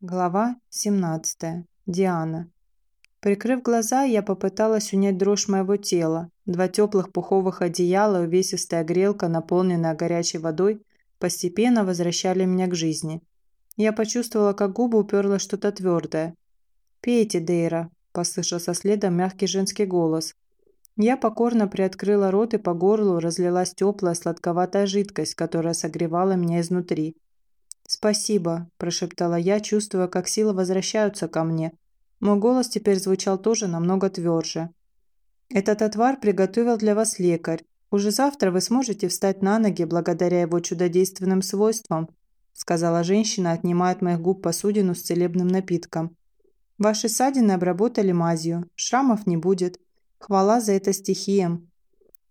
Глава 17. Диана. Прикрыв глаза, я попыталась унять дрожь моего тела. Два теплых пуховых одеяла и увесистая грелка, наполненная горячей водой, постепенно возвращали меня к жизни. Я почувствовала, как губы уперло что-то твердое. «Пейте, Дейра», – послышался следом мягкий женский голос. Я покорно приоткрыла рот и по горлу разлилась теплая сладковатая жидкость, которая согревала меня изнутри. «Спасибо», – прошептала я, чувствуя, как силы возвращаются ко мне. Мой голос теперь звучал тоже намного тверже. «Этот отвар приготовил для вас лекарь. Уже завтра вы сможете встать на ноги благодаря его чудодейственным свойствам», – сказала женщина, отнимая от моих губ посудину с целебным напитком. «Ваши ссадины обработали мазью. Шрамов не будет. Хвала за это стихиям».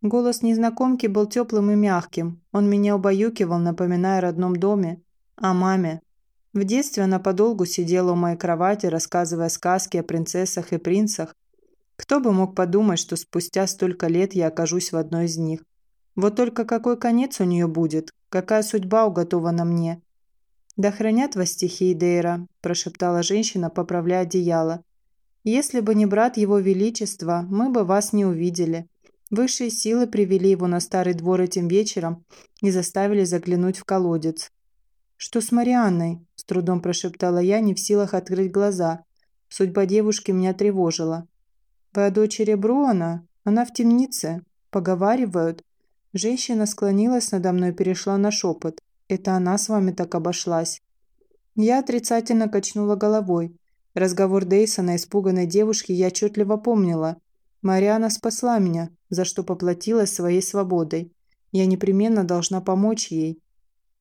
Голос незнакомки был теплым и мягким. Он меня убаюкивал, напоминая о родном доме, о маме. В детстве она подолгу сидела у моей кровати, рассказывая сказки о принцессах и принцах. Кто бы мог подумать, что спустя столько лет я окажусь в одной из них. Вот только какой конец у нее будет? Какая судьба уготована мне? «Да хранят вас стихии Дейра», – прошептала женщина, поправляя одеяло. «Если бы не брат его величества, мы бы вас не увидели. Высшие силы привели его на старый двор этим вечером и заставили заглянуть в колодец. «Что с Марианной?» – с трудом прошептала я, не в силах открыть глаза. Судьба девушки меня тревожила. «Вы о дочери Бруана? Она в темнице. Поговаривают». Женщина склонилась надо мной и перешла на шепот. «Это она с вами так обошлась?» Я отрицательно качнула головой. Разговор Дейсона, испуганной девушки, я отчетливо помнила. Мариана спасла меня, за что поплатилась своей свободой. Я непременно должна помочь ей.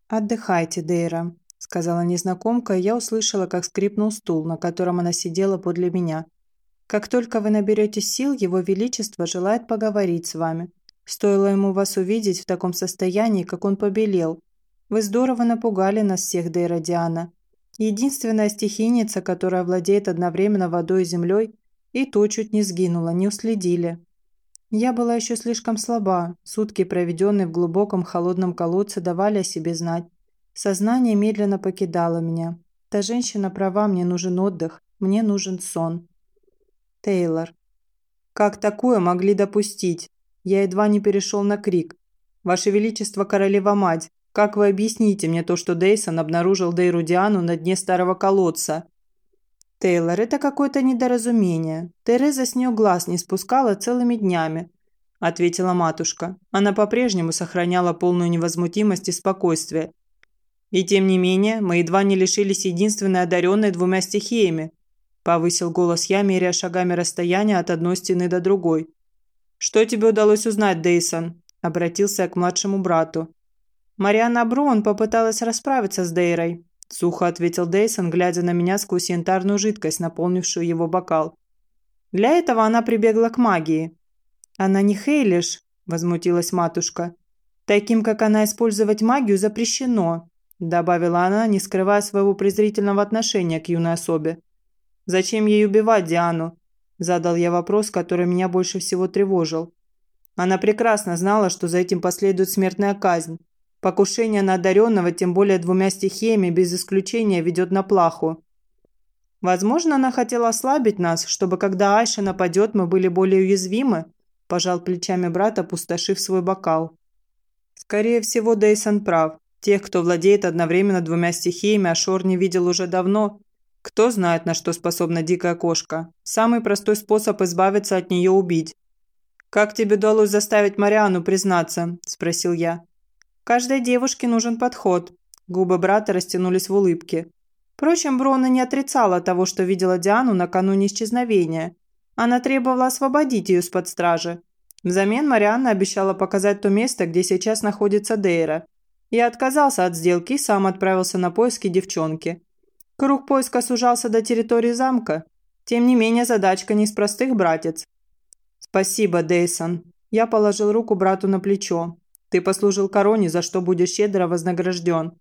«Отдыхайте, Дейра», – сказала незнакомка, и я услышала, как скрипнул стул, на котором она сидела подле меня. «Как только вы наберете сил, Его Величество желает поговорить с вами. Стоило ему вас увидеть в таком состоянии, как он побелел. Вы здорово напугали нас всех, Дейра Диана. Единственная стихийница, которая владеет одновременно водой и землей, и то чуть не сгинула, не уследили. Я была еще слишком слаба. Сутки, проведенные в глубоком холодном колодце, давали о себе знать. Сознание медленно покидало меня. Та женщина права, мне нужен отдых, мне нужен сон. Тейлор. Как такое могли допустить? Я едва не перешел на крик. Ваше Величество, королева-мать, как вы объясните мне то, что Дейсон обнаружил Дейру Диану на дне старого колодца? «Тейлор, это какое-то недоразумение. Тереза с нее глаз не спускала целыми днями», – ответила матушка. Она по-прежнему сохраняла полную невозмутимость и спокойствие. «И тем не менее, мы едва не лишились единственной одаренной двумя стихиями», – повысил голос я, меряя шагами расстояние от одной стены до другой. «Что тебе удалось узнать, Дейсон?» – обратился я к младшему брату. Марианна Брун попыталась расправиться с Дейрой, – сухо ответил Дейсон, глядя на меня сквозь янтарную жидкость, наполнившую его бокал. «Для этого она прибегла к магии». «Она не Хейлиш», – возмутилась матушка. «Таким, как она, использовать магию запрещено», – добавила она, не скрывая своего презрительного отношения к юной особе. «Зачем ей убивать Диану?» – задал я вопрос, который меня больше всего тревожил. Она прекрасно знала, что за этим последует смертная казнь, Покушение на одаренного, тем более двумя стихиями, без исключения ведет на плаху. Возможно, она хотела ослабить нас, чтобы когда Айша нападет, мы были более уязвимы, пожал плечами брат, опустошив свой бокал. Скорее всего, Дейсон прав. Тех, кто владеет одновременно двумя стихиями, Ашор не видел уже давно. Кто знает, на что способна дикая кошка. Самый простой способ избавиться от нее – убить. «Как тебе удалось заставить Мариану признаться?» – спросил я. Каждой девушке нужен подход. Губы брата растянулись в улыбке. Впрочем, Брона не отрицала того, что видела Диану накануне исчезновения. Она требовала освободить ее из-под стражи. Взамен Марианна обещала показать то место, где сейчас находится Дейра. Я отказался от сделки и сам отправился на поиски девчонки. Круг поиска сужался до территории замка. Тем не менее, задачка не из простых, братец. «Спасибо, Дейсон». Я положил руку брату на плечо. Ты послужил короне, за что будешь щедро вознагражден».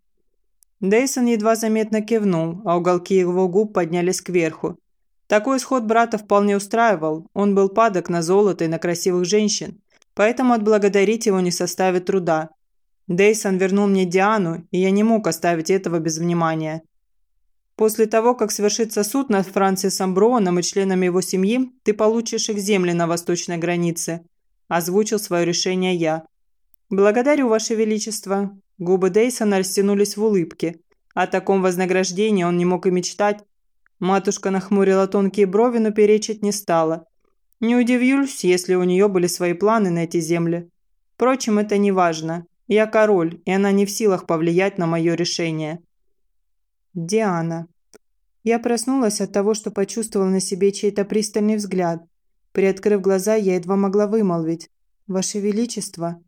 Дейсон едва заметно кивнул, а уголки его губ поднялись кверху. Такой исход брата вполне устраивал. Он был падок на золото и на красивых женщин, поэтому отблагодарить его не составит труда. Дейсон вернул мне Диану, и я не мог оставить этого без внимания. После того, как свершится суд над Франсисом Броуном и членами его семьи, ты получишь их земли на восточной границе», – озвучил свое решение я. «Благодарю, Ваше Величество». Губы Дейсона растянулись в улыбке. О таком вознаграждении он не мог и мечтать. Матушка нахмурила тонкие брови, но перечить не стала. Не удивлюсь, если у нее были свои планы на эти земли. Впрочем, это не важно. Я король, и она не в силах повлиять на мое решение. Диана. Я проснулась от того, что почувствовала на себе чей-то пристальный взгляд. Приоткрыв глаза, я едва могла вымолвить. «Ваше Величество».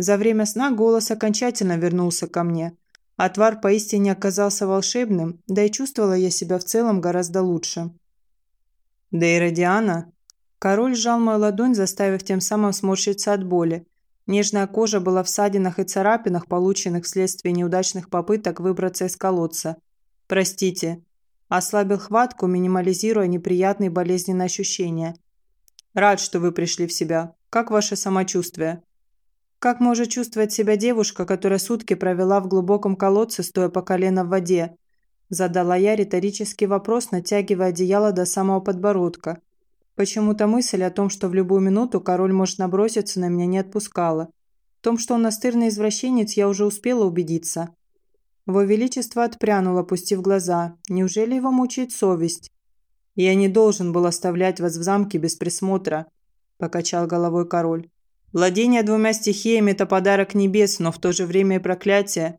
За время сна голос окончательно вернулся ко мне. Отвар поистине оказался волшебным, да и чувствовала я себя в целом гораздо лучше. «Дейра Диана?» Король сжал мою ладонь, заставив тем самым сморщиться от боли. Нежная кожа была в ссадинах и царапинах, полученных вследствие неудачных попыток выбраться из колодца – «Простите». Ослабил хватку, минимализируя неприятные болезненные ощущения. «Рад, что вы пришли в себя. Как ваше самочувствие?» «Как может чувствовать себя девушка, которая сутки провела в глубоком колодце, стоя по колено в воде?» Задала я риторический вопрос, натягивая одеяло до самого подбородка. Почему-то мысль о том, что в любую минуту король может наброситься на меня, не отпускала. В том, что он настырный извращенец, я уже успела убедиться. Его Величество отпрянул, опустив глаза. Неужели его мучает совесть? «Я не должен был оставлять вас в замке без присмотра», – покачал головой король. «Владение двумя стихиями – это подарок небес, но в то же время и проклятие.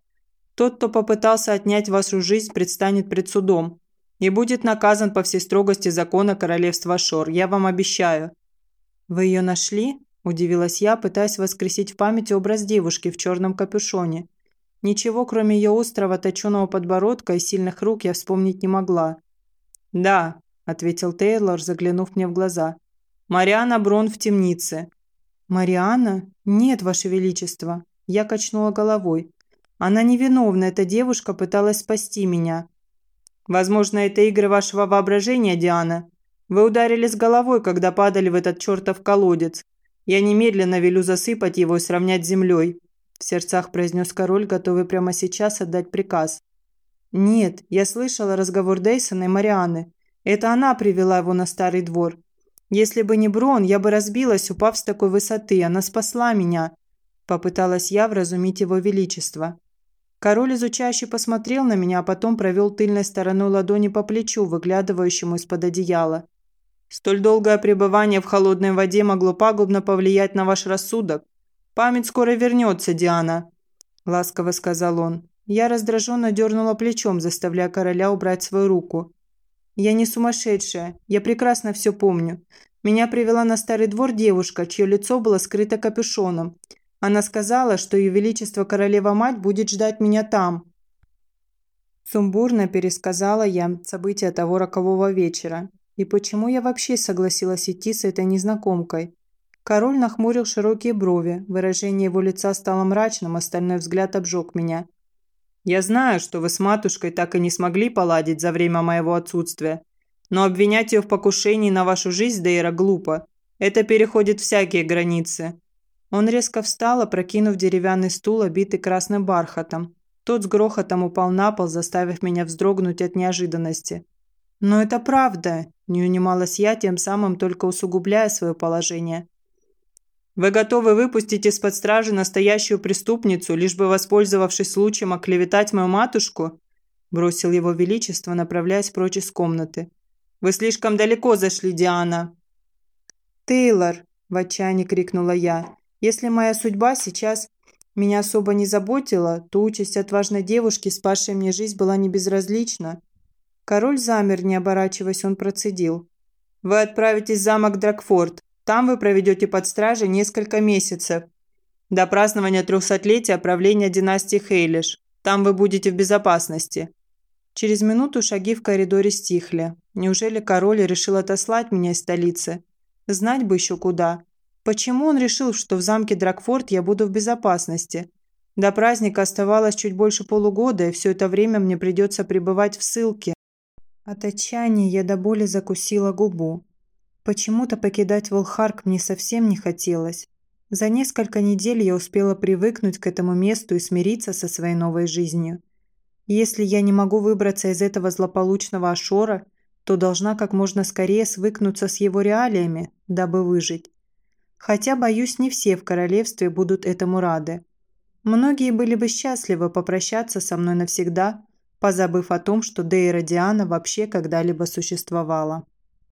Тот, кто попытался отнять вашу жизнь, предстанет пред судом и будет наказан по всей строгости закона королевства Шор, я вам обещаю». «Вы ее нашли?» – удивилась я, пытаясь воскресить в памяти образ девушки в черном капюшоне – Ничего, кроме ее острого точеного подбородка и сильных рук, я вспомнить не могла. «Да», – ответил Тейлор, заглянув мне в глаза. «Мариана Брон в темнице». «Мариана? Нет, Ваше Величество». Я качнула головой. «Она невиновна, эта девушка пыталась спасти меня». «Возможно, это игры вашего воображения, Диана. Вы ударили с головой, когда падали в этот чертов колодец. Я немедленно велю засыпать его и сравнять с землей в сердцах произнес король, готовый прямо сейчас отдать приказ. «Нет, я слышала разговор Дейсона и Марианы. Это она привела его на старый двор. Если бы не Брон, я бы разбилась, упав с такой высоты. Она спасла меня». Попыталась я вразумить его величество. Король изучающий посмотрел на меня, а потом провел тыльной стороной ладони по плечу, выглядывающему из-под одеяла. «Столь долгое пребывание в холодной воде могло пагубно повлиять на ваш рассудок. «Память скоро вернется, Диана», – ласково сказал он. Я раздраженно дернула плечом, заставляя короля убрать свою руку. «Я не сумасшедшая. Я прекрасно все помню. Меня привела на старый двор девушка, чье лицо было скрыто капюшоном. Она сказала, что ее величество королева-мать будет ждать меня там». Сумбурно пересказала я события того рокового вечера. И почему я вообще согласилась идти с этой незнакомкой? Король нахмурил широкие брови, выражение его лица стало мрачным, остальной взгляд обжег меня. «Я знаю, что вы с матушкой так и не смогли поладить за время моего отсутствия, но обвинять ее в покушении на вашу жизнь, Дейра, глупо. Это переходит всякие границы». Он резко встал, опрокинув деревянный стул, обитый красным бархатом. Тот с грохотом упал на пол, заставив меня вздрогнуть от неожиданности. «Но это правда!» – не унималась я, тем самым только усугубляя свое положение. Вы готовы выпустить из-под стражи настоящую преступницу, лишь бы воспользовавшись случаем оклеветать мою матушку?» Бросил его величество, направляясь прочь из комнаты. «Вы слишком далеко зашли, Диана!» «Тейлор!» – в отчаянии крикнула я. «Если моя судьба сейчас меня особо не заботила, то участь отважной девушки, спасшей мне жизнь, была не безразлична». Король замер, не оборачиваясь, он процедил. «Вы отправитесь в замок Дракфорд. Там вы проведете под стражей несколько месяцев. До празднования трехсотлетия правления династии Хейлиш. Там вы будете в безопасности». Через минуту шаги в коридоре стихли. Неужели король решил отослать меня из столицы? Знать бы еще куда. Почему он решил, что в замке Дракфорд я буду в безопасности? До праздника оставалось чуть больше полугода, и все это время мне придется пребывать в ссылке. От отчаяния я до боли закусила губу. Почему-то покидать Волхарк мне совсем не хотелось. За несколько недель я успела привыкнуть к этому месту и смириться со своей новой жизнью. Если я не могу выбраться из этого злополучного Ашора, то должна как можно скорее свыкнуться с его реалиями, дабы выжить. Хотя, боюсь, не все в королевстве будут этому рады. Многие были бы счастливы попрощаться со мной навсегда, позабыв о том, что Дейра Диана вообще когда-либо существовала.